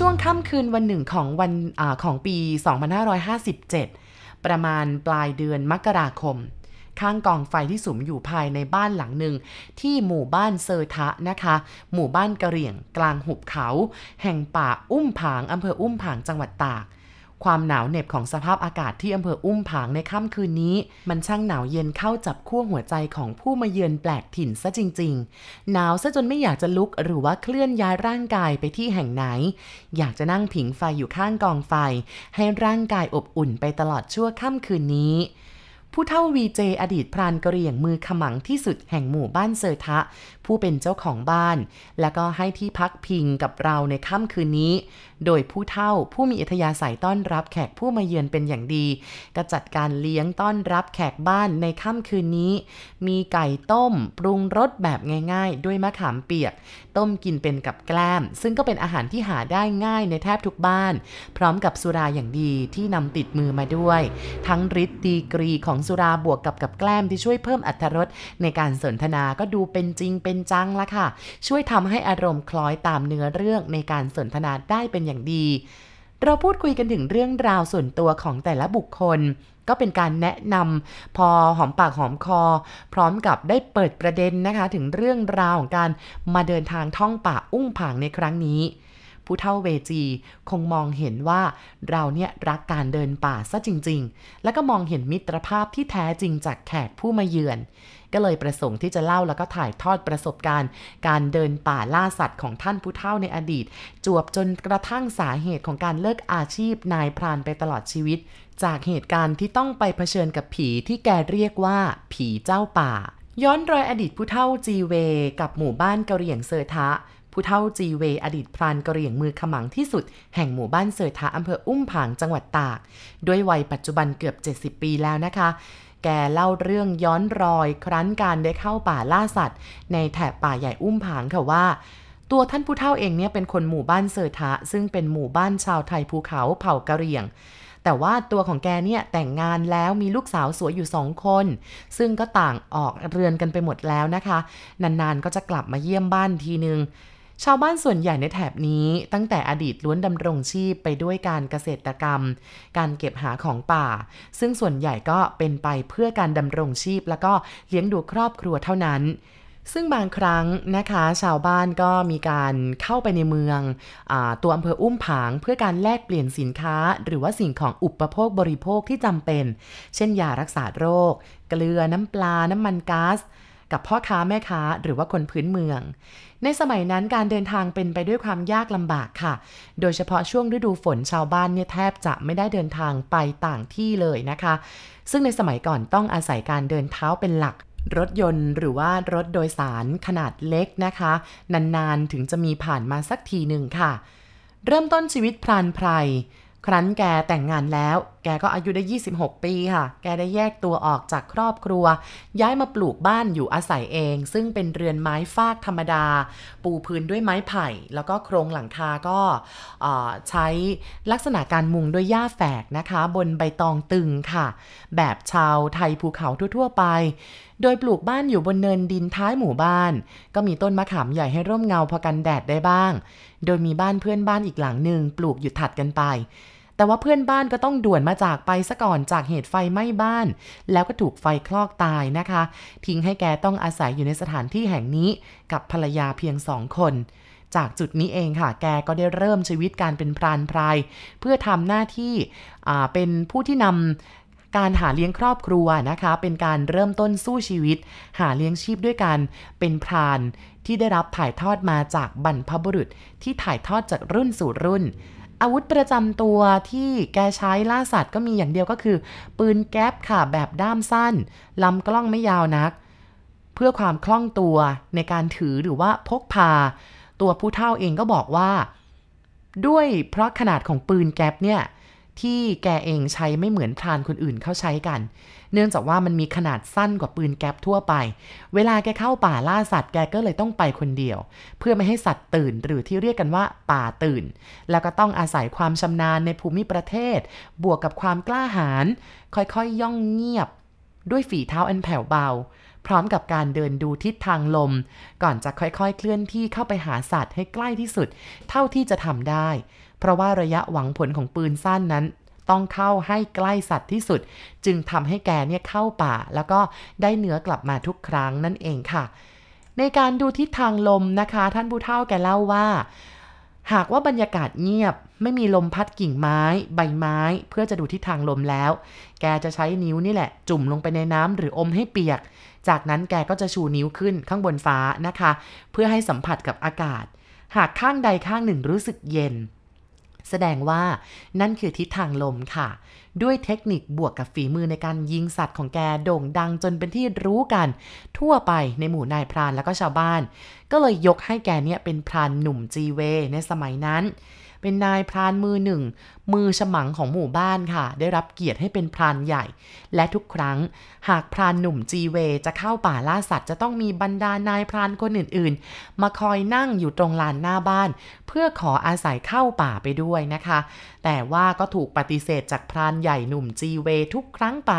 ช่วงค่ำคืนวันหนึ่งของวันอของปี 2557 ประมาณปลายเดือนมกราคม ข้างกองไฟที่สุมอยู่ภายในบ้านหลังหนึ่ง ที่หมู่บ้านเซอร์ทะนะคะ หมู่บ้านกะเหรี่ยงกลางหุบเขา แห่งป่าอุ้มผางอำเภออุ้มผางจังหวัดตาก ความหนาวเหน็บของสภาพอากาศที่อำเภออุ้มผางในค่ำคืนนี้ มันช่างหนาวเย็นเข้าจับขั้วหัวใจของผู้มาเยือนแปลกถิ่นซะจริง ๆ หนาวซะจนไม่อยากจะลุกหรือว่าเคลื่อนย้ายร่างกายไปที่แห่งไหน อยากจะนั่งผิงไฟอยู่ข้างกองไฟ ให้ร่างกายอบอุ่นไปตลอดชั่วค่ำคืนนี้ผู้เท่าวีเจอดีตพรานกระเหรี่ยงมือขมังที่สุดแห่งหมู่บ้านเซอร์ทะ ผู้เป็นเจ้าของบ้าน และก็ให้ที่พักพิงกับเราในค่ำคืนนี้ โดยผู้เท่าผู้มีอัธยาศัยต้อนรับแขกผู้มาเยือนเป็นอย่างดี ก็จัดการเลี้ยงต้อนรับแขกบ้านในค่ำคืนนี้ มีไก่ต้ม ปรุงรสแบบง่าย ๆ ด้วยมะขามเปียก ต้มกินเป็นกับแกล้ม ซึ่งก็เป็นอาหารที่หาได้ง่ายในแทบทุกบ้าน พร้อมกับสุราอย่างดีที่นำติดมือมาด้วย ทั้งฤทธิ์ดีกรีของสุราบวกกับกับแกล้มที่ช่วยเพิ่มอรรถรสในการสนทนาก็ดูเป็นจริงเป็นจังละค่ะ ช่วยทำให้อารมณ์คล้อยตามเนื้อเรื่องในการสนทนาได้เป็นอย่างดี เราพูดคุยกันถึงเรื่องราวส่วนตัวของแต่ละบุคคล ก็เป็นการแนะนำพอหอมปากหอมคอ พร้อมกับได้เปิดประเด็นนะคะ ถึงเรื่องราวของการมาเดินทางท่องป่าอุ้งผางในครั้งนี้ผู้เฒ่าเวจีคงมองเห็นว่าเราเนี่ยรักการเดินป่าซะจริง ๆ แล้วก็มองเห็นมิตรภาพที่แท้จริงจากแขกผู้มาเยือน ก็เลยประสงค์ที่จะเล่าแล้วก็ถ่ายทอดประสบการณ์ การเดินป่าล่าสัตว์ของท่านผู้เฒ่าในอดีต จวบจนกระทั่งสาเหตุของการเลิกอาชีพนายพรานไปตลอดชีวิต จากเหตุการณ์ที่ต้องไปเผชิญกับผีที่แกเรียกว่า ผีเจ้าป่า ย้อนรอยอดีตผู้เฒ่าจีเว กับหมู่บ้านกะเหรี่ยงเซอร์ทะผู้เท่าจีเวอดีตพรานกระเหรี่ยงมือขมังที่สุด แห่งหมู่บ้านเสอทะอำเภออุ้มผางจังหวัดตาก ด้วยวัยปัจจุบันเกือบ 70 ปีแล้วนะคะ แกเล่าเรื่องย้อนรอยครั้งการได้เข้าป่าล่าสัตว์ ในแถบป่าใหญ่อุ้มผางค่ะว่า ตัวท่านผู้เฒ่าเองเนี่ยเป็นคนหมู่บ้านเสอทะ ซึ่งเป็นหมู่บ้านชาวไทยภูเขาเผ่ากะเหรี่ยง แต่ว่าตัวของแกเนี่ยแต่งงานแล้วมีลูกสาวสวยอยู่สองคน ซึ่งก็ต่างออกเรือนกันไปหมดแล้วนะคะ นานๆก็จะกลับมาเยี่ยมบ้านทีนึง ชาวบ้านส่วนใหญ่ในแถบนี้ตั้งแต่อดีตล้วนดำรงชีพไปด้วยการเกษตรกรรม การเก็บหาของป่า ซึ่งส่วนใหญ่ก็เป็นไปเพื่อการดำรงชีพ แล้วก็เลี้ยงดูครอบครัวเท่านั้นซึ่งบางครั้งนะคะชาวบ้านก็มีการเข้าไปในเมืองอตัวอำเภออุ้มผาง เพื่อการแลกเปลี่ยนสินค้า หรือว่าสิ่งของอุปโภคบริโภคที่จำเป็น เช่นยารักษาโรค เกลือน้ำปลาน้ำมันก๊าซ กับพ่อค้าแม่ค้าหรือว่าคนพื้นเมือง ในสมัยนั้นการเดินทางเป็นไปด้วยความยากลำบากค่ะ โดยเฉพาะช่วงฤดูฝนชาวบ้านเนี่ยแทบจะไม่ได้เดินทางไปต่างที่เลยนะคะ ซึ่งในสมัยก่อนต้องอาศัยการเดินเท้าเป็นหลักรถยนต์หรือว่ารถโดยสารขนาดเล็กนะคะ นานๆถึงจะมีผ่านมาสักทีหนึ่งค่ะ เริ่มต้นชีวิตพรานไพรครั้นแกแต่งงานแล้ว แกก็อายุได้ 26 ปีค่ะ แกได้แยกตัวออกจากครอบครัว ย้ายมาปลูกบ้านอยู่อาศัยเอง ซึ่งเป็นเรือนไม้ฟากธรรมดา ปูพื้นด้วยไม้ไผ่ แล้วก็โครงหลังคาก็ใช้ลักษณะการมุงด้วยหญ้าแฝกนะคะ บนใบตองตึงค่ะ แบบชาวไทยภูเขาทั่ว ๆ ไป โดยปลูกบ้านอยู่บนเนินดินท้ายหมู่บ้าน ก็มีต้นมะขามใหญ่ให้ร่มเงาพอกันแดดได้บ้าง โดยมีบ้านเพื่อนบ้านอีกหลังหนึ่งปลูกอยู่ถัดกันไป แต่ว่าเพื่อนบ้านก็ต้องด่วนมาจากไปซะก่อนจากเหตุไฟไหม้บ้าน แล้วก็ถูกไฟคลอกตายนะคะ ทิ้งให้แกต้องอาศัยอยู่ในสถานที่แห่งนี้กับภรรยาเพียงสองคนจากจุดนี้เองค่ะ แกก็ได้เริ่มชีวิตการเป็นพรานพรายเพื่อทำหน้าที่เป็นผู้ที่นำการหาเลี้ยงครอบครัวนะคะ เป็นการเริ่มต้นสู้ชีวิต หาเลี้ยงชีพด้วยการเป็นพรานที่ได้รับถ่ายทอดมาจากบรรพบุรุษที่ถ่ายทอดจากรุ่นสู่รุ่น อาวุธประจำตัวที่แกใช้ล่าสัตว์ก็มีอย่างเดียวก็คือ ปืนแก๊ปค่ะแบบด้ามสั้นลำกล้องไม่ยาวนัก เพื่อความคล่องตัวในการถือหรือว่าพกพา ตัวผู้เท่าเองก็บอกว่า ด้วยเพราะขนาดของปืนแก๊ปเนี่ย ที่แกเองใช้ไม่เหมือนพรานคนอื่นเขาใช้กัน เนื่องจากว่ามันมีขนาดสั้นกว่าปืนแก๊ปทั่วไป เวลาแกเข้าป่าล่าสัตว์แกก็เลยต้องไปคนเดียว เพื่อไม่ให้สัตว์ตื่น หรือที่เรียกกันว่าป่าตื่น แล้วก็ต้องอาศัยความชำนาญในภูมิประเทศ บวกกับความกล้าหาญค่อยๆยย่องเงียบ ด้วยฝีเท้าอันแผ่วเบา พร้อมกับการเดินดูทิศทางลม ก่อนจะค่อยๆ เคลื่อนที่เข้าไปหาสัตว์ให้ใกล้ที่สุด เท่าที่จะทำได้ เพราะว่าระยะหวังผลของปืนสั้นนั้นต้องเข้าให้ใกล้สัตว์ที่สุด จึงทำให้แกเนี่ยเข้าป่า แล้วก็ได้เนื้อกลับมาทุกครั้งนั่นเองค่ะ ในการดูทิศทางลมนะคะ ท่านผู้เฒ่าแกเล่าว่า หากว่าบรรยากาศเงียบ ไม่มีลมพัดกิ่งไม้ ใบไม้ เพื่อจะดูทิศทางลมแล้ว แกจะใช้นิ้วนี่แหละ จุ่มลงไปในน้ำหรืออมให้เปียก จากนั้นแกก็จะชูนิ้วขึ้นข้างบนฟ้านะคะ เพื่อให้สัมผัสกับอากาศ หากข้างใดข้างหนึ่งรู้สึกเย็น แสดงว่านั่นคือทิศทางลมค่ะ ด้วยเทคนิคบวกกับฝีมือในการยิงสัตว์ของแกโด่งดังจนเป็นที่รู้กัน ทั่วไปในหมู่นายพรานแล้วก็ชาวบ้าน ก็เลยยกให้แกเนี่ยเป็นพรานหนุ่มจีเวในสมัยนั้น เป็นนายพรานมือหนึ่ง มือฉมังของหมู่บ้านค่ะ ได้รับเกียรติให้เป็นพรานใหญ่ และทุกครั้ง หากพรานหนุ่มจีเวจะเข้าป่าล่าสัตว์ จะต้องมีบรรดานายพรานคนอื่นๆ มาคอยนั่งอยู่ตรงลานหน้าบ้าน เพื่อขออาศัยเข้าป่าไปด้วยนะคะ แต่ว่าก็ถูกปฏิเสธจากพรานใหญ่หนุ่มจีเวทุกครั้งไป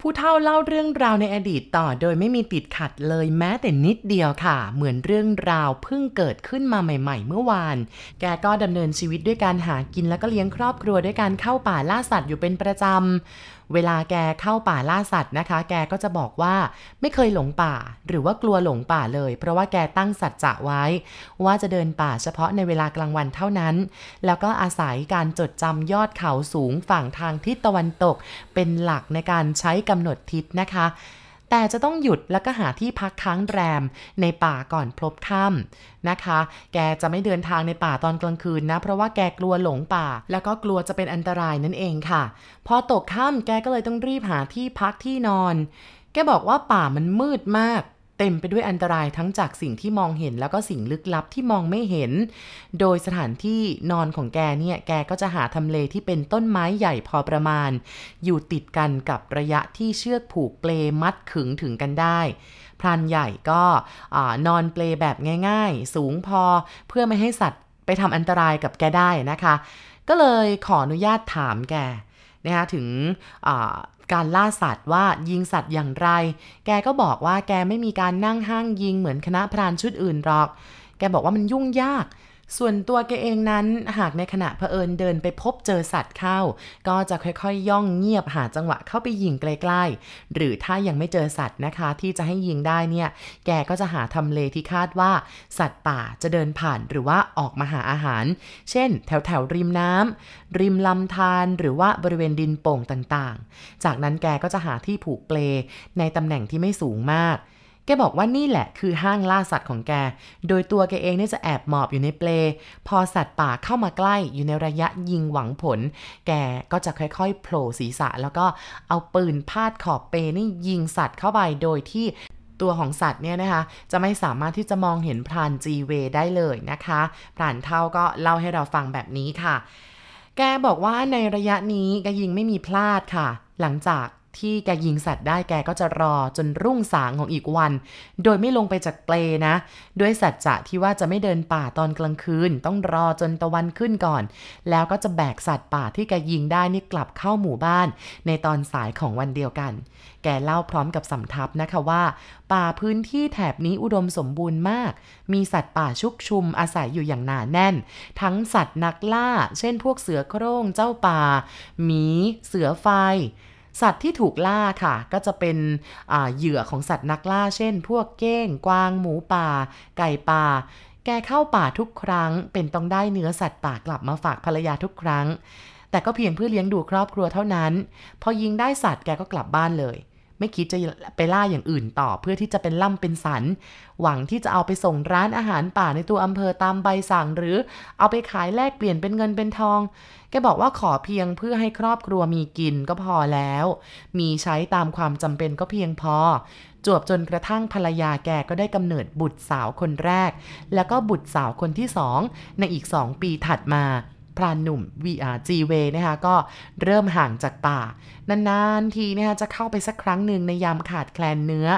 ผู้เฒ่าเล่าเรื่องราวในอดีตต่อ โดยไม่มีติดขัดเลยแม้แต่นิดเดียวค่ะ เหมือนเรื่องราวเพิ่งเกิดขึ้นมาใหม่ ๆ เมื่อวาน แกก็ดำเนินชีวิตด้วยการหากินแล้วก็เลี้ยงครอบครัวด้วยการเข้าป่าล่าสัตว์อยู่เป็นประจำ เวลาแกเข้าป่าล่าสัตว์นะคะ แกก็จะบอกว่าไม่เคยหลงป่า หรือว่ากลัวหลงป่าเลย เพราะว่าแกตั้งสัจจะไว้ ว่าจะเดินป่าเฉพาะในเวลากลางวันเท่านั้น แล้วก็อาศัยการจดจำยอดเขาสูงฝั่งทางทิศตะวันตก เป็นหลักในการใช้กำหนดทิศนะคะ แต่จะต้องหยุดแล้วก็หาที่พักค้างแรมในป่าก่อนพลบค่ำนะคะ แกจะไม่เดินทางในป่าตอนกลางคืนนะ เพราะว่าแกกลัวหลงป่า แล้วก็กลัวจะเป็นอันตรายนั่นเองค่ะ พอตกค่ำแกก็เลยต้องรีบหาที่พักที่นอน แกบอกว่าป่ามันมืดมาก เต็มไปด้วยอันตรายทั้งจากสิ่งที่มองเห็นแล้วก็สิ่งลึกลับที่มองไม่เห็น โดยสถานที่นอนของแกเนี่ย แกก็จะหาทำเลที่เป็นต้นไม้ใหญ่พอประมาณ อยู่ติดกันกับระยะที่เชือกผูกเปลมัดขึงถึงกันได้ พรานใหญ่ก็นอนเปลแบบง่าย ๆ สูงพอเพื่อไม่ให้สัตว์ไปทำอันตรายกับแกได้นะคะ ก็เลยขออนุญาตถามแกนะคะถึง การล่าสัตว์ว่ายิงสัตว์อย่างไร แกก็บอกว่าแกไม่มีการนั่งห้างยิงเหมือนคณะพรานชุดอื่นหรอก แกบอกว่ามันยุ่งยาก ส่วนตัวแกเองนั้นหากในขณะเผอิญเดินไปพบเจอสัตว์เข้า ก็จะค่อยๆ ย่องเงียบหาจังหวะเข้าไปยิงใกล้ๆ หรือถ้ายังไม่เจอสัตว์นะคะ ที่จะให้ยิงได้เนี่ย แกก็จะหาทำเลที่คาดว่า สัตว์ป่าจะเดินผ่านหรือว่าออกมาหาอาหาร เช่น แถวแถวริมน้ำริมลำธารหรือว่าบริเวณดินโป่งต่างๆ จากนั้นแกก็จะหาที่ผูกเปลในตำแหน่งที่ไม่สูงมาก แกบอกว่านี่แหละคือห้างล่าสัตว์ของแก โดยตัวแกเองเนี่ยจะแอบหมอบอยู่ในเปล พอสัตว์ป่าเข้ามาใกล้อยู่ในระยะยิงหวังผล แกก็จะค่อยๆโผล่ศีรษะ แล้วก็เอาปืนพาดขอบเปนี่ยิงสัตว์เข้าไปโดยที่ตัวของสัตว์เนี่ยนะคะจะไม่สามารถที่จะมองเห็นพรานจีเวได้เลยนะคะพรานเท่าก็เล่าให้เราฟังแบบนี้ค่ะ แกบอกว่าในระยะนี้แกยิงไม่มีพลาดค่ะ หลังจาก ที่แกยิงสัตว์ได้แกก็จะรอจนรุ่งสางของอีกวัน โดยไม่ลงไปจากเปลนะ ด้วยสัจจะที่ว่าจะไม่เดินป่าตอนกลางคืน ต้องรอจนตะวันขึ้นก่อน แล้วก็จะแบกสัตว์ป่าที่แกยิงได้นี่กลับเข้าหมู่บ้าน ในตอนสายของวันเดียวกัน แกเล่าพร้อมกับสำทับนะคะว่า ป่าพื้นที่แถบนี้อุดมสมบูรณ์มาก มีสัตว์ป่าชุกชุมอาศัยอยู่อย่างหนาแน่น ทั้งสัตว์นักล่า เช่น พวกเสือโคร่งเจ้าป่าหมีเสือไฟ สัตว์ที่ถูกล่าค่ะ ก็จะเป็นเหยื่อของสัตว์นักล่า เช่น พวกเก้ง กวาง หมูป่า ไก่ป่า แกเข้าป่าทุกครั้ง เป็นต้องได้เนื้อสัตว์ป่ากลับมาฝากภรรยาทุกครั้ง แต่ก็เพียงเพื่อเลี้ยงดูครอบครัวเท่านั้น พอยิงได้สัตว์แกก็กลับบ้านเลย ไม่คิดจะไปล่าอย่างอื่นต่อเพื่อที่จะเป็นล่ำเป็นสัน หวังที่จะเอาไปส่งร้านอาหารป่าในตัวอำเภอตามใบสั่ง หรือเอาไปขายแลกเปลี่ยนเป็นเงินเป็นทอง แกบอกว่าขอเพียงเพื่อให้ครอบครัวมีกินก็พอแล้ว มีใช้ตามความจำเป็นก็เพียงพอ จวบจนกระทั่งภรรยาแกก็ได้กำเนิดบุตรสาวคนแรก แล้วก็บุตรสาวคนที่สองในอีกสองปีถัดมา พรานหนุ่มวีอาจีเวนะคะก็เริ่มห่างจากป่า นานๆทีนะคะจะเข้าไปสักครั้งหนึ่งในยามขาดแคลนเนื้อ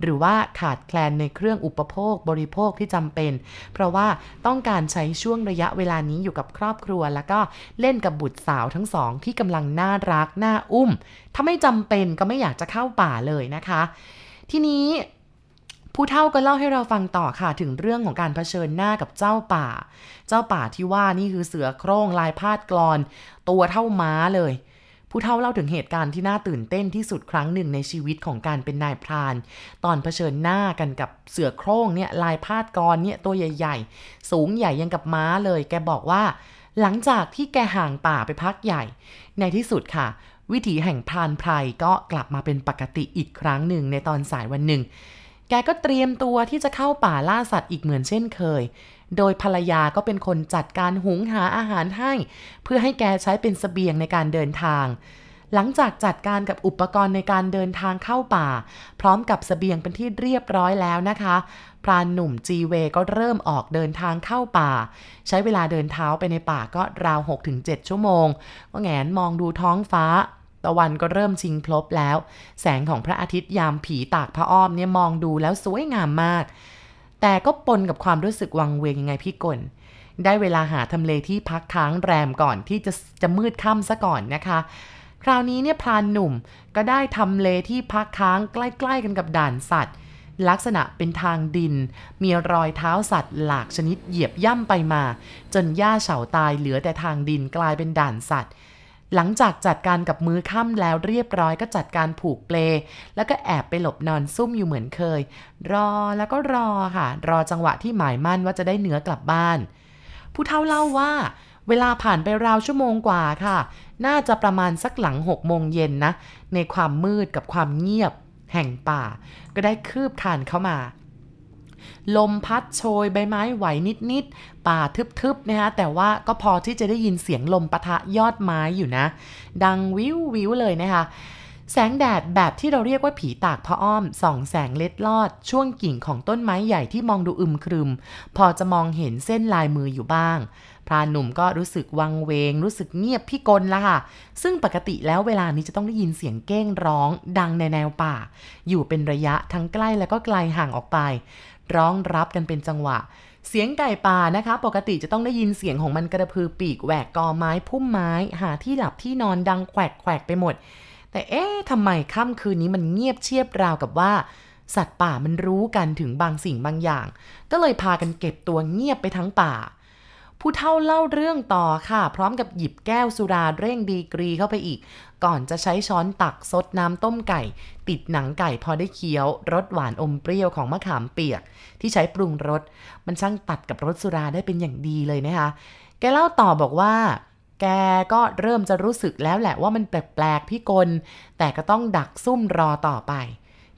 หรือว่าขาดแคลนในเครื่องอุปโภคบริโภคที่จำเป็น เพราะว่าต้องการใช้ช่วงระยะเวลานี้อยู่กับครอบครัว แล้วก็เล่นกับบุตรสาวทั้งสองที่กำลังน่ารักน่าอุ้ม ถ้าไม่จำเป็นก็ไม่อยากจะเข้าป่าเลยนะคะ ทีนี้ ผู้เฒ่าก็เล่าให้เราฟังต่อค่ะถึงเรื่องของการเผชิญหน้ากับเจ้าป่า เจ้าป่าที่ว่านี่คือเสือโคร่งลายพาดกรอน ตัวเท่าม้าเลย ผู้เฒ่าเล่าถึงเหตุการณ์ที่น่าตื่นเต้นที่สุดครั้งหนึ่งในชีวิตของการเป็นนายพราน ตอนเผชิญหน้ากันกับเสือโคร่งเนี่ยลายพาดกรอนเนี่ยตัวใหญ่ ๆ สูงใหญ่ยังกับม้าเลย แกบอกว่า หลังจากที่แกห่างป่าไปพักใหญ่ ในที่สุดค่ะวิถีแห่งพรานไพรก็กลับมาเป็นปกติอีกครั้งหนึ่งในตอนสายวันหนึ่ง กก็เตรียมตัวที่จะเข้าป่าล่าสัตว์อีกเหมือนเช่นเคย โดยภรรยาก็เป็นคนจัดการหุงหาอาหารให้ เพื่อให้แกใช้เป็นสเสบียงในการเดินทาง หลังจากจัดการกับอุปกรณ์ในการเดินทางเข้าป่า พร้อมกับสเสบียงเป็นที่เรียบร้อยแล้วนะคะ พรานหนุ่มจีเวก็เริ่มออกเดินทางเข้าป่า ใช้เวลาเดินเท้าไปในป่าก็ราว 6-7 ชั่วโมง ก็แงนมองดูท้องฟ้า ตะวันก็เริ่มชิงพลบแล้ว แสงของพระอาทิตย์ยามผีตากพระอ้อมเนี่ยมองดูแล้วสวยงามมาก แต่ก็ปนกับความรู้สึกวังเวงยังไงพี่กลได้เวลาหาทำเลที่พักค้างแรมก่อนที่จะจะมืดค่ำซะก่อนนะคะ คราวนี้เนี่ยพรานหนุ่มก็ได้ทำเลที่พักค้างใกล้ๆกันกับด่านสัตว์ ลักษณะเป็นทางดิน มีรอยเท้าสัตว์หลากชนิดเหยียบย่ำไปมา จนหญ้าเฉาตายเหลือแต่ทางดินกลายเป็นด่านสัตว์ หลังจากจัดการกับมือค่ำแล้วเรียบร้อยก็จัดการผูกเปล แล้วก็แอบไปหลบนอนซุ่มอยู่เหมือนเคย รอแล้วก็รอค่ะ รอจังหวะที่หมายมั่นว่าจะได้เนื้อกลับบ้าน ผู้เฒ่าเล่าว่า เวลาผ่านไปราวชั่วโมงกว่าค่ะ น่าจะประมาณสักหลังหกโมงเย็นนะ ในความมืดกับความเงียบ แห่งป่า ก็ได้คืบคานเข้ามา ลมพัดโชยใบไม้ไหวนิดๆ ป่าทึบๆ นะคะแต่ว่าก็พอที่จะได้ยินเสียงลมปะทะยอดไม้อยู่นะ ดังวิววิวเลยนะคะแสงแดดแบบที่เราเรียกว่าผีตากพระอ้อมส่องแสงเล็ดลอด ช่วงกิ่งของต้นไม้ใหญ่ที่มองดูอึมครึม พอจะมองเห็นเส้นลายมืออยู่บ้าง พรานหนุ่มก็รู้สึกวังเวง รู้สึกเงียบพี่กลละค่ะ ซึ่งปกติแล้วเวลานี้จะต้องได้ยินเสียงเก้งร้อง ดังในแนวป่า อยู่เป็นระยะทั้งใกล้และก็ไกลห่างออกไป ร้องรับกันเป็นจังหวะ เสียงไก่ป่านะคะ ปกติจะต้องได้ยินเสียงของมันกระพือปีกแหวกกอไม้พุ่มไม้ หาที่หลับที่นอนดังแขวกแขวกไปหมด แต่เอ๊ะทำไมค่ำคืนนี้มันเงียบเชียบราวกับว่า สัตว์ป่ามันรู้กันถึงบางสิ่งบางอย่าง ก็เลยพากันเก็บตัวเงียบไปทั้งป่า ผู้เฒ่าเล่าเรื่องต่อค่ะ พร้อมกับหยิบแก้วสุราเร่งดีกรีเข้าไปอีก ก่อนจะใช้ช้อนตักซดน้ำต้มไก่ ติดหนังไก่พอได้เคี้ยวรสหวานอมเปรี้ยวของมะขามเปียก ที่ใช้ปรุงรสมันช่างตัดกับรสสุราได้เป็นอย่างดีเลยนะคะ แกเล่าต่อบอกว่าแกก็เริ่มจะรู้สึกแล้วแหละว่ามันแปลกๆพี่กล แต่ก็ต้องดักซุ่มรอต่อไป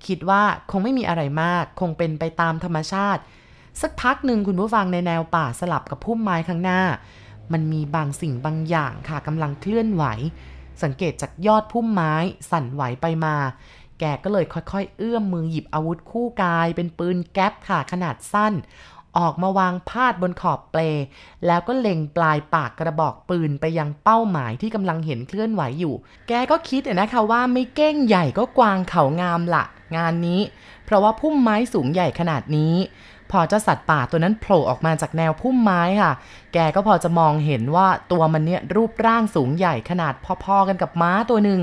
คิดว่าคงไม่มีอะไรมาก คงเป็นไปตามธรรมชาติ สักพักหนึ่งคุณผู้ฟังในแนวป่าสลับกับพุ่มไม้ข้างหน้า มันมีบางสิ่งบางอย่างค่ะกำลังเคลื่อนไหว สังเกตจากยอดพุ่มไม้สั่นไหวไปมา แกก็เลยค่อยๆ เอื้อมมือหยิบอาวุธคู่กาย เป็นปืนแก๊ปค่ะขนาดสั้น ออกมาวางพาดบนขอบเปล แล้วก็เล็งปลายปากกระบอกปืนไปยังเป้าหมายที่กำลังเห็นเคลื่อนไหวอยู่ แกก็คิดนะคะว่าไม่เก้งใหญ่ก็กวางเขางามละงานนี้ เพราะว่าพุ่มไม้สูงใหญ่ขนาดนี้ พอเจ้าสัตว์ป่าตัวนั้นโผล่ออกมาจากแนวพุ่มไม้ค่ะ แกก็พอจะมองเห็นว่าตัวมันเนี่ยรูปร่างสูงใหญ่ขนาดพอๆกันกับม้าตัวหนึ่ง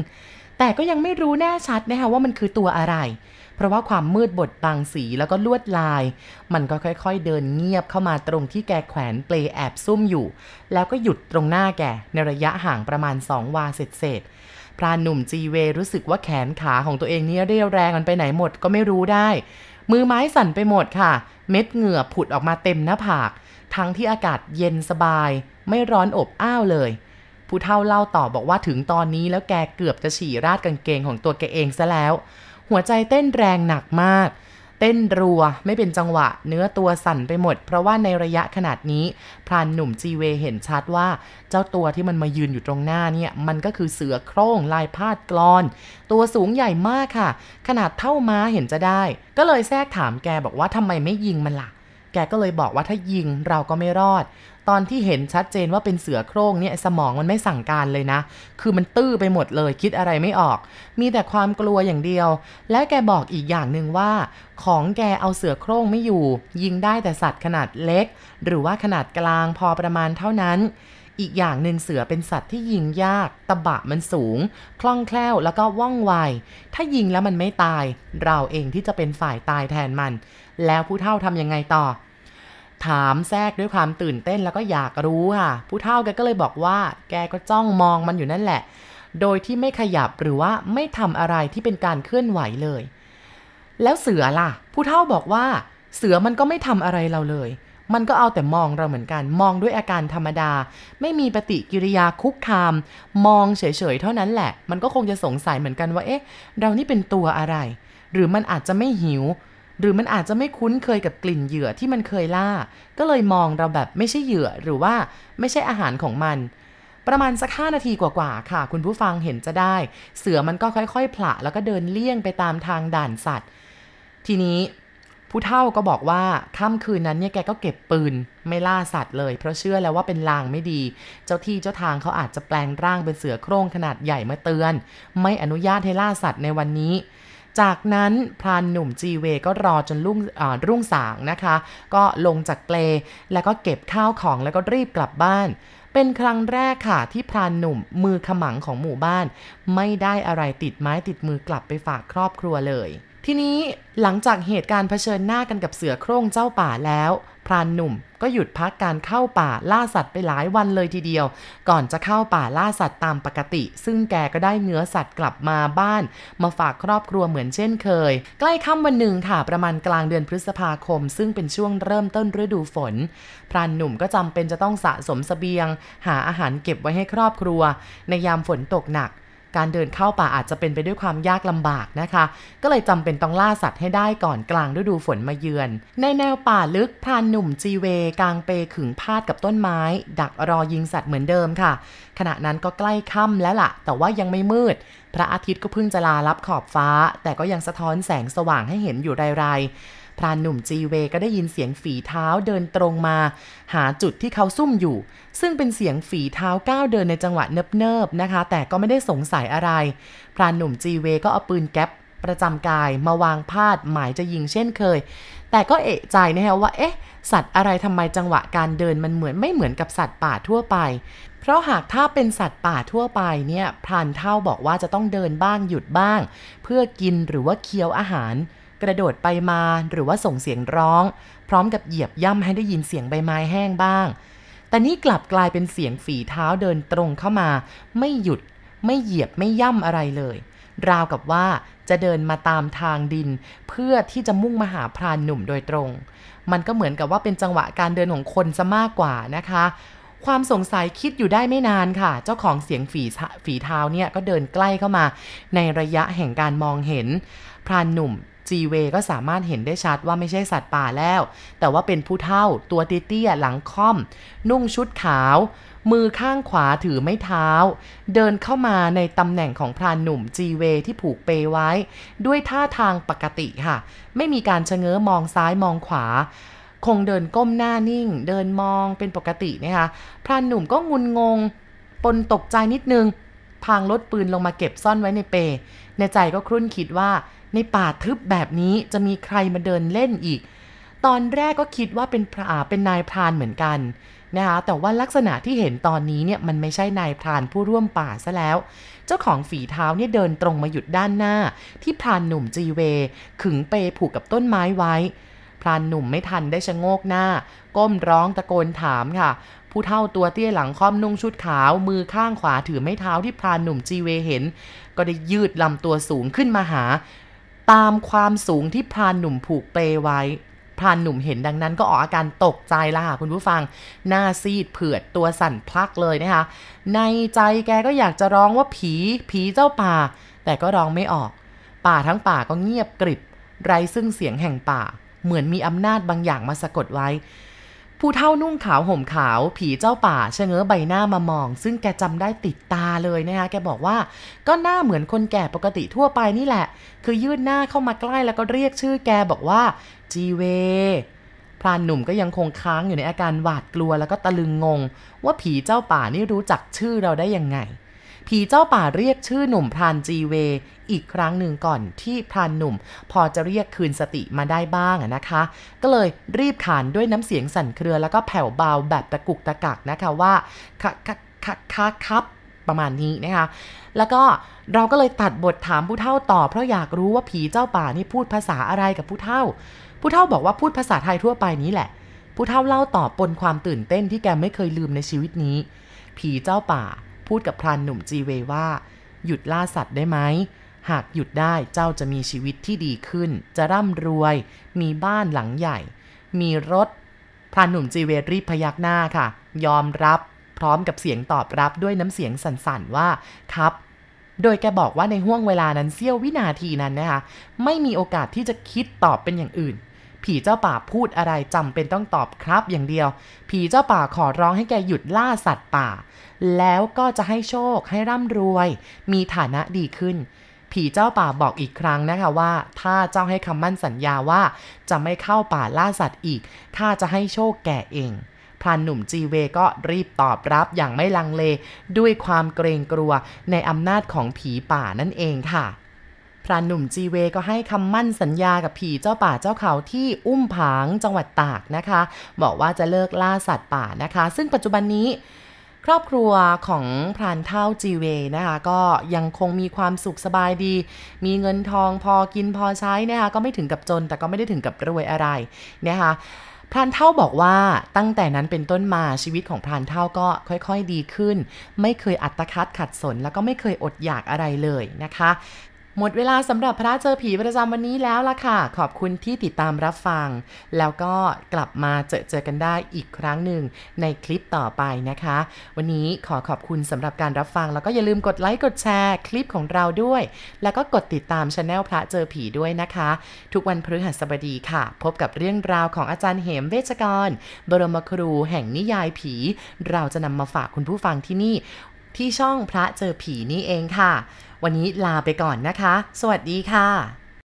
แต่ก็ยังไม่รู้แน่ชัดนะคะว่ามันคือตัวอะไร เพราะว่าความมืดบดบางสีแล้วก็ลวดลาย มันก็ค่อยๆเดินเงียบเข้ามาตรงที่แกแขวนเปลแอบซุ่มอยู่ แล้วก็หยุดตรงหน้าแกในระยะห่างประมาณ2วาเศษๆพรานหนุ่มจีเวรู้สึกว่าแขนขาของตัวเองเนี่ยเรียวแรงมันไปไหนหมดก็ไม่รู้ได้ มือไม้สั่นไปหมดค่ะ เม็ดเหงื่อผุดออกมาเต็มหน้าผาก ทั้งที่อากาศเย็นสบาย ไม่ร้อนอบอ้าวเลย ผู้เฒ่าเล่าต่อบอกว่าถึงตอนนี้แล้วแกเกือบจะฉี่ราดกางเกงของตัวแกเองซะแล้ว หัวใจเต้นแรงหนักมาก เต้นรัวไม่เป็นจังหวะ เนื้อตัวสั่นไปหมด เพราะว่าในระยะขนาดนี้พรานหนุ่มจีเวเห็นชัดว่า เจ้าตัวที่มันมายืนอยู่ตรงหน้าเนี่ย มันก็คือเสือโคร่งลายพาดกลอน ตัวสูงใหญ่มากค่ะ ขนาดเท่าม้าเห็นจะได้ ก็เลยแทรกถามแกบอกว่าทำไมไม่ยิงมันล่ะ แกก็เลยบอกว่าถ้ายิงเราก็ไม่รอด ตอนที่เห็นชัดเจนว่าเป็นเสือโคร่งเนี่ยสมองมันไม่สั่งการเลยนะ คือมันตื้อไปหมดเลยคิดอะไรไม่ออก มีแต่ความกลัวอย่างเดียว และแกบอกอีกอย่างหนึ่งว่า ของแกเอาเสือโคร่งไม่อยู่ ยิงได้แต่สัตว์ขนาดเล็ก หรือว่าขนาดกลางพอประมาณเท่านั้นอีกอย่างหนึ่งเสือเป็นสัตว์ที่ยิงยาก ตะบะมันสูง คล่องแคล่วแล้วก็ว่องไว ถ้ายิงแล้วมันไม่ตาย เราเองที่จะเป็นฝ่ายตายแทนมัน แล้วผู้เฒ่าทำยังไงต่อ ถามแทรกด้วยความตื่นเต้นแล้วก็อยากรู้ค่ะ ผู้เฒ่าแกก็เลยบอกว่า แกก็จ้องมองมันอยู่นั่นแหละ โดยที่ไม่ขยับหรือว่าไม่ทำอะไรที่เป็นการเคลื่อนไหวเลย แล้วเสือล่ะ ผู้เฒ่าบอกว่า เสือมันก็ไม่ทำอะไรเราเลย มันก็เอาแต่มองเราเหมือนกัน มองด้วยอาการธรรมดา ไม่มีปฏิกิริยาคุกคาม มองเฉยๆเท่านั้นแหละ มันก็คงจะสงสัยเหมือนกันว่า เอ๊ะ เรานี่เป็นตัวอะไร หรือมันอาจจะไม่หิว หรือมันอาจจะไม่คุ้นเคยกับกลิ่นเหยื่อที่มันเคยล่า ก็เลยมองเราแบบไม่ใช่เหยื่อหรือว่าไม่ใช่อาหารของมัน ประมาณสักห้านาทีกว่าๆค่ะ คุณผู้ฟังเห็นจะได้ เสือมันก็ค่อยๆผละแล้วก็เดินเลี่ยงไปตามทางด่านสัตว์ ทีนี้ผู้เฒ่าก็บอกว่าค่ำคืนนั้นเนี่ยแกก็เก็บปืนไม่ล่าสัตว์เลย เพราะเชื่อแล้วว่าเป็นลางไม่ดี เจ้าที่เจ้าทางเขาอาจจะแปลงร่างเป็นเสือโคร่งขนาดใหญ่มาเตือน ไม่อนุญาตให้ล่าสัตว์ในวันนี้ จากนั้นพรานหนุ่มจีเวก็รอจนรุ่งรุ่งสางนะคะ ก็ลงจากเปลแล้วก็เก็บข้าวของแล้วก็รีบกลับบ้าน เป็นครั้งแรกค่ะที่พรานหนุ่มมือขมังของหมู่บ้าน ไม่ได้อะไรติดไม้ติดมือกลับไปฝากครอบครัวเลย ทีนี้หลังจากเหตุการณ์เผชิญหน้ากันกับเสือโคร่งเจ้าป่าแล้ว พรานหนุ่มก็หยุดพักการเข้าป่าล่าสัตว์ไปหลายวันเลยทีเดียว ก่อนจะเข้าป่าล่าสัตว์ตามปกติ ซึ่งแกก็ได้เนื้อสัตว์กลับมาบ้าน มาฝากครอบครัวเหมือนเช่นเคย ใกล้ค่ำวันหนึ่งค่ะประมาณกลางเดือนพฤษภาคม ซึ่งเป็นช่วงเริ่มต้นฤดูฝน พรานหนุ่มก็จำเป็นจะต้องสะสมสเสบียง หาอาหารเก็บไว้ให้ครอบครัว ในยามฝนตกหนัก การเดินเข้าป่าอาจจะเป็นไปด้วยความยากลำบากนะคะ ก็เลยจำเป็นต้องล่าสัตว์ให้ได้ก่อนกลางฤดูฝนมาเยือน ในแนวป่าลึกพรานหนุ่มจีเวกางเปขึงพาดกับต้นไม้ ดักรอยิงสัตว์เหมือนเดิมค่ะ ขณะนั้นก็ใกล้ค่ำแล้วล่ะ แต่ว่ายังไม่มืด พระอาทิตย์ก็เพิ่งจะลาลับขอบฟ้า แต่ก็ยังสะท้อนแสงสว่างให้เห็นอยู่รายๆ พรานหนุ่มจีเวก็ได้ยินเสียงฝีเท้าเดินตรงมา หาจุดที่เขาซุ่มอยู่ ซึ่งเป็นเสียงฝีเท้าก้าวเดินในจังหวะเนิบๆนะคะ แต่ก็ไม่ได้สงสัยอะไร พรานหนุ่มจีเวก็เอาปืนแก๊ปประจำกายมาวางพาดหมายจะยิงเช่นเคย แต่ก็เอะใจนะฮะว่าเอ๊ะ สัตว์อะไรทำไมจังหวะการเดินมันเหมือนไม่เหมือนกับสัตว์ป่าทั่วไป เพราะหากถ้าเป็นสัตว์ป่าทั่วไปเนี่ยพรานเท่าบอกว่าจะต้องเดินบ้างหยุดบ้าง เพื่อกินหรือว่าเคี้ยวอาหาร กระโดดไปมาหรือว่าส่งเสียงร้อง พร้อมกับเหยียบย่ำให้ได้ยินเสียงใบไม้แห้งบ้าง แต่นี่กลับกลายเป็นเสียงฝีเท้าเดินตรงเข้ามา ไม่หยุด ไม่เหยียบไม่ย่ำอะไรเลย ราวกับว่าจะเดินมาตามทางดิน เพื่อที่จะมุ่งมาหาพรานหนุ่มโดยตรง มันก็เหมือนกับว่าเป็นจังหวะการเดินของคนซะมากกว่านะคะความสงสัยคิดอยู่ได้ไม่นานค่ะ เจ้าของเสียงฝีฝีเท้าเนี่ยก็เดินใกล้เข้ามา ในระยะแห่งการมองเห็น พรานหนุ่ม จีเวก็สามารถเห็นได้ชัดว่าไม่ใช่สัตว์ป่าแล้ว แต่ว่าเป็นผู้เฒ่าตัวเตี้ยๆหลังค่อม นุ่งชุดขาว มือข้างขวาถือไม้เท้า เดินเข้ามาในตำแหน่งของพรานหนุ่มจีเวที่ผูกเปไว้ ด้วยท่าทางปกติค่ะ ไม่มีการชะเง้อมองซ้ายมองขวาคงเดินก้มหน้านิ่ง เดินมองเป็นปกตินะคะพรานหนุ่มก็งุนงง ปนตกใจนิดนึง พางลดปืนลงมาเก็บซ่อนไว้ในเป ในใจก็ครุ่นคิดว่า ในป่าทึบแบบนี้จะมีใครมาเดินเล่นอีก ตอนแรกก็คิดว่าเป็นพราเป็นนายพรานเหมือนกันนะคะแต่ว่าลักษณะที่เห็นตอนนี้เนี่ยมันไม่ใช่นายพรานผู้ร่วมป่าซะแล้ว เจ้าของฝีเท้าเนี่ยเดินตรงมาหยุดด้านหน้า ที่พรานหนุ่มจีเว ขึงเปผูกกับต้นไม้ไว้ พรานหนุ่มไม่ทันได้ชะโงกหน้า ก้มร้องตะโกนถามค่ะ ผู้เฒ่าตัวเตี้ยหลังค่อมนุ่งชุดขาว มือข้างขวาถือไม้เท้าที่พรานหนุ่มจีเวเห็น ก็ได้ยืดลำตัวสูงขึ้นมาหา ตามความสูงที่พรานหนุ่มผูกเปไว้พรานหนุ่มเห็นดังนั้นก็ออกอาการตกใจละค่ะคุณผู้ฟัง หน้าซีดเผือดตัวสั่นพลักเลยนะคะ ในใจแกก็อยากจะร้องว่าผีผีเจ้าป่า แต่ก็ร้องไม่ออก ป่าทั้งป่าก็เงียบกริบ ไรซึ่งเสียงแห่งป่า เหมือนมีอำนาจบางอย่างมาสะกดไว้ ผู้เท่านุ่งขาวห่มขาว ผีเจ้าป่าเชงเง้อใบหน้ามามอง ซึ่งแกจำได้ติดตาเลยนะคะแกบอกว่า ก็หน้าเหมือนคนแก่ปกติทั่วไปนี่แหละ คือยื่นหน้าเข้ามาใกล้แล้วก็เรียกชื่อแกบอกว่า จีเวพรานหนุ่มก็ยังคงค้างอยู่ในอาการหวาดกลัวแล้วก็ตะลึงงง ว่าผีเจ้าป่านี่รู้จักชื่อเราได้ยังไง ผีเจ้าป่าเรียกชื่อหนุ่มพรานจีเว อีกครั้งหนึ่งก่อนที่พรานหนุ่ม พอจะเรียกคืนสติมาได้บ้างนะคะ ก็เลยรีบขานด้วยน้ำเสียงสั่นเครือแล้วก็แผ่วเบาแบบตะกุกตะกักนะคะว่าคะคะคะคะครับประมาณนี้นะคะ แล้วก็เราก็เลยตัดบทถามผู้เฒ่าต่อ เพราะอยากรู้ว่าผีเจ้าป่านี่พูดภาษาอะไรกับผู้เฒ่า ผู้เฒ่าบอกว่าพูดภาษาไทยทั่วไปนี้แหละ ผู้เฒ่าเล่าต่อปนความตื่นเต้นที่แกไม่เคยลืมในชีวิตนี้ ผีเจ้าป่า พูดกับพรานหนุ่มจีเวว่า หยุดล่าสัตว์ได้ไหม หากหยุดได้เจ้าจะมีชีวิตที่ดีขึ้น จะร่ำรวย มีบ้านหลังใหญ่ มีรถ พรานหนุ่มจีเวรีบพยักหน้าค่ะ ยอมรับพร้อมกับเสียงตอบรับด้วยน้ำเสียงสั่นๆว่าครับ โดยแกบอกว่าในห่วงเวลานั้นเสี้ยววินาทีนั้นนะคะ ไม่มีโอกาสที่จะคิดตอบเป็นอย่างอื่น ผีเจ้าป่าพูดอะไรจำเป็นต้องตอบครับอย่างเดียว ผีเจ้าป่าขอร้องให้แกหยุดล่าสัตว์ป่า แล้วก็จะให้โชคให้ร่ำรวย มีฐานะดีขึ้น ผีเจ้าป่าบอกอีกครั้งนะคะว่า ถ้าเจ้าให้คำมั่นสัญญาว่า จะไม่เข้าป่าล่าสัตว์อีกข้าจะให้โชคแก่เองพรานหนุ่มจีเวก็รีบตอบรับอย่างไม่ลังเล ด้วยความเกรงกลัวในอำนาจของผีป่านั่นเองค่ะ พรานหนุ่มจีเวก็ให้คำมั่นสัญญากับผีเจ้าป่าเจ้าเขาที่อุ้มผางจังหวัดตากนะคะ บอกว่าจะเลิกล่าสัตว์ป่านะคะ ซึ่งปัจจุบันนี้ครอบครัวของพรานเท่าจีเวนะคะก็ยังคงมีความสุขสบายดี มีเงินทองพอกินพอใช้นะคะก็ไม่ถึงกับจน แต่ก็ไม่ได้ถึงกับรวยอะไรนะคะพรานเท่าบอกว่าตั้งแต่นั้นเป็นต้นมาชีวิตของพรานเท่าก็ค่อยๆดีขึ้น ไม่เคยอัตคัดขัดสน แล้วก็ไม่เคยอดอยากอะไรเลยนะคะ หมดเวลาสำหรับพระเจอผีประจำวันนี้แล้วล่ะค่ะ ขอบคุณที่ติดตามรับฟัง แล้วก็กลับมาเจอเจอกันได้อีกครั้งหนึ่งในคลิปต่อไปนะคะ วันนี้ขอขอบคุณสำหรับการรับฟัง แล้วก็อย่าลืมกดไลค์กดแชร์คลิปของเราด้วย แล้วก็กดติดตามช anel พระเจอผีด้วยนะคะ ทุกวันพฤหัสบดีค่ะ พบกับเรื่องราวของอาจารย์เหมเวชกร บรมครูแห่งนิยายผี เราจะนำมาฝากคุณผู้ฟังที่นี่ ที่ช่องพระเจอผีนี่เองค่ะ วันนี้ลาไปก่อนนะคะ สวัสดีค่ะ